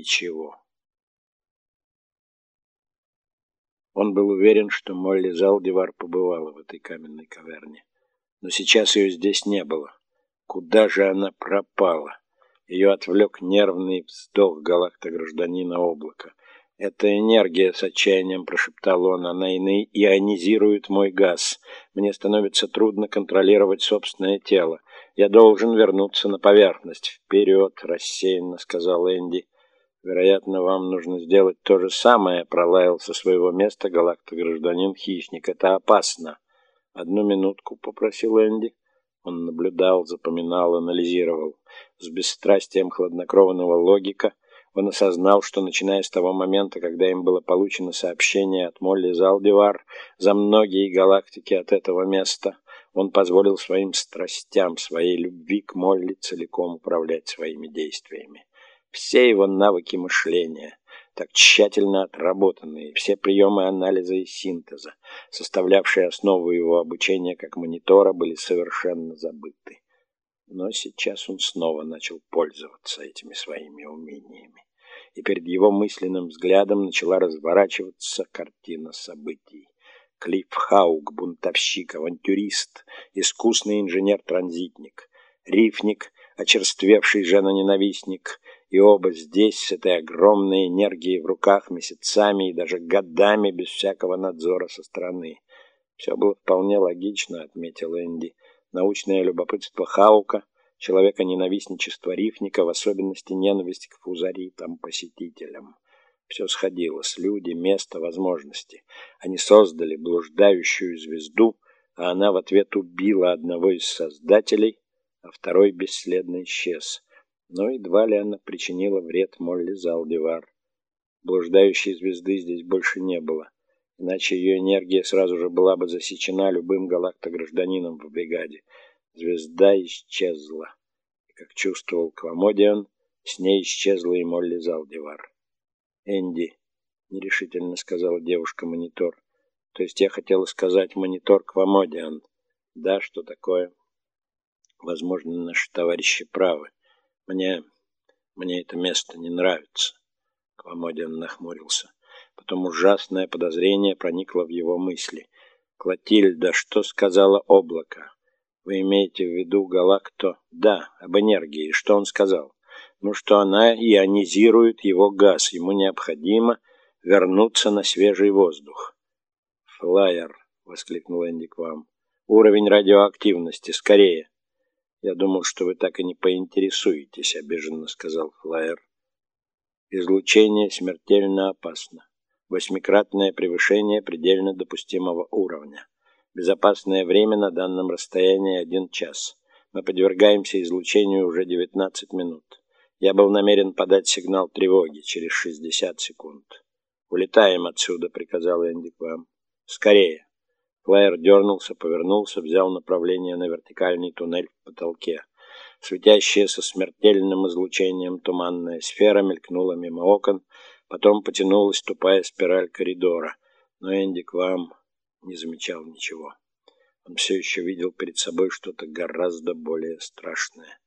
ничего. Он был уверен, что Молли Залдивар побывала в этой каменной каверне. Но сейчас ее здесь не было. Куда же она пропала? Ее отвлек нервный вздох галакта-гражданина облака. «Это энергия», — с отчаянием прошептал он, — «она ионизирует мой газ. Мне становится трудно контролировать собственное тело. Я должен вернуться на поверхность». «Вперед!» — рассеянно сказал Энди. «Вероятно, вам нужно сделать то же самое», — пролаял со своего места галакта-гражданин-хищник. «Это опасно». «Одну минутку», — попросил Энди. Он наблюдал, запоминал, анализировал. С бесстрастием хладнокровного логика он осознал, что начиная с того момента, когда им было получено сообщение от Молли Залдивар за многие галактики от этого места, он позволил своим страстям, своей любви к Молли целиком управлять своими действиями. Все его навыки мышления, так тщательно отработанные, все приемы анализа и синтеза, составлявшие основу его обучения как монитора, были совершенно забыты. Но сейчас он снова начал пользоваться этими своими умениями, и перед его мысленным взглядом начала разворачиваться картина событий. Клифф Хаук, бунтовщик, авантюрист, искусный инженер-транзитник, рифник, очерствевший женоненавистник, и оба здесь, с этой огромной энергией в руках, месяцами и даже годами без всякого надзора со стороны. Все было вполне логично, отметил Энди. Научное любопытство Хаука, человека-ненавистничество Рифника, в особенности ненависть к фузаритам, посетителям. Все сходилось. Люди, место, возможности. Они создали блуждающую звезду, а она в ответ убила одного из создателей, а второй бесследно исчез но едва ли она причинила вред Молли Залдивар. Блуждающей звезды здесь больше не было, иначе ее энергия сразу же была бы засечена любым галактогражданином в бригаде. Звезда исчезла, и, как чувствовал Квамодиан, с ней исчезла и Молли Залдивар. «Энди», — нерешительно сказала девушка-монитор, — «то есть я хотела сказать монитор Квамодиан». «Да, что такое?» «Возможно, наши товарищи правы». Мне... мне это место не нравится. Квамодин нахмурился. Потом ужасное подозрение проникло в его мысли. «Клотильда, что сказала облако? Вы имеете в виду Галакто?» «Да, об энергии. Что он сказал?» «Ну, что она ионизирует его газ. Ему необходимо вернуться на свежий воздух». «Флайер!» — воскликнул Энди к вам. «Уровень радиоактивности. Скорее!» «Я думал, что вы так и не поинтересуетесь», — обиженно сказал Флайер. «Излучение смертельно опасно. Восьмикратное превышение предельно допустимого уровня. Безопасное время на данном расстоянии один час. Мы подвергаемся излучению уже 19 минут. Я был намерен подать сигнал тревоги через 60 секунд. «Улетаем отсюда», — приказал Энди к вам. «Скорее». Флайер дернулся, повернулся, взял направление на вертикальный туннель в потолке. Светящаяся смертельным излучением туманная сфера мелькнула мимо окон, потом потянулась тупая спираль коридора. Но Энди к вам не замечал ничего. Он все еще видел перед собой что-то гораздо более страшное.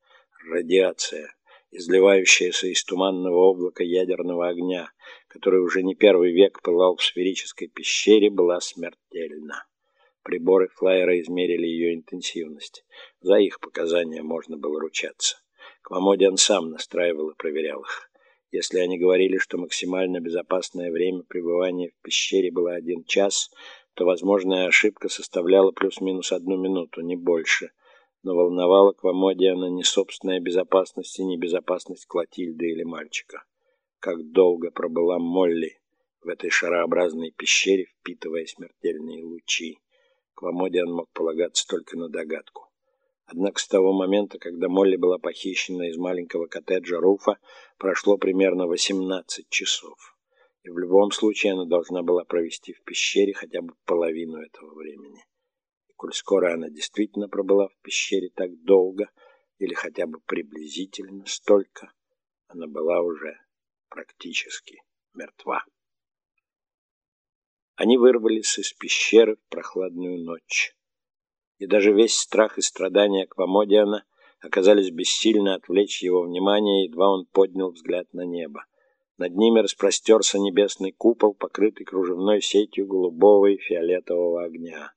Радиация, изливающаяся из туманного облака ядерного огня, который уже не первый век пылал в сферической пещере, была смертельна. Приборы флайера измерили ее интенсивность. За их показания можно было ручаться. Квамодиан сам настраивал и проверял их. Если они говорили, что максимально безопасное время пребывания в пещере было один час, то возможная ошибка составляла плюс-минус одну минуту, не больше. Но волновала Квамодиана не собственная безопасность и не безопасность Клотильды или мальчика. Как долго пробыла Молли в этой шарообразной пещере, впитывая смертельные лучи. Квамодиан мог полагаться только на догадку. Однако с того момента, когда Молли была похищена из маленького коттеджа Руфа, прошло примерно 18 часов. И в любом случае она должна была провести в пещере хотя бы половину этого времени. И коль скоро она действительно пробыла в пещере так долго, или хотя бы приблизительно столько, она была уже практически мертва. Они вырвались из пещеры в прохладную ночь. И даже весь страх и страдания Аквамодиана оказались бессильно отвлечь его внимание, едва он поднял взгляд на небо. Над ними распростерся небесный купол, покрытый кружевной сетью голубого и фиолетового огня.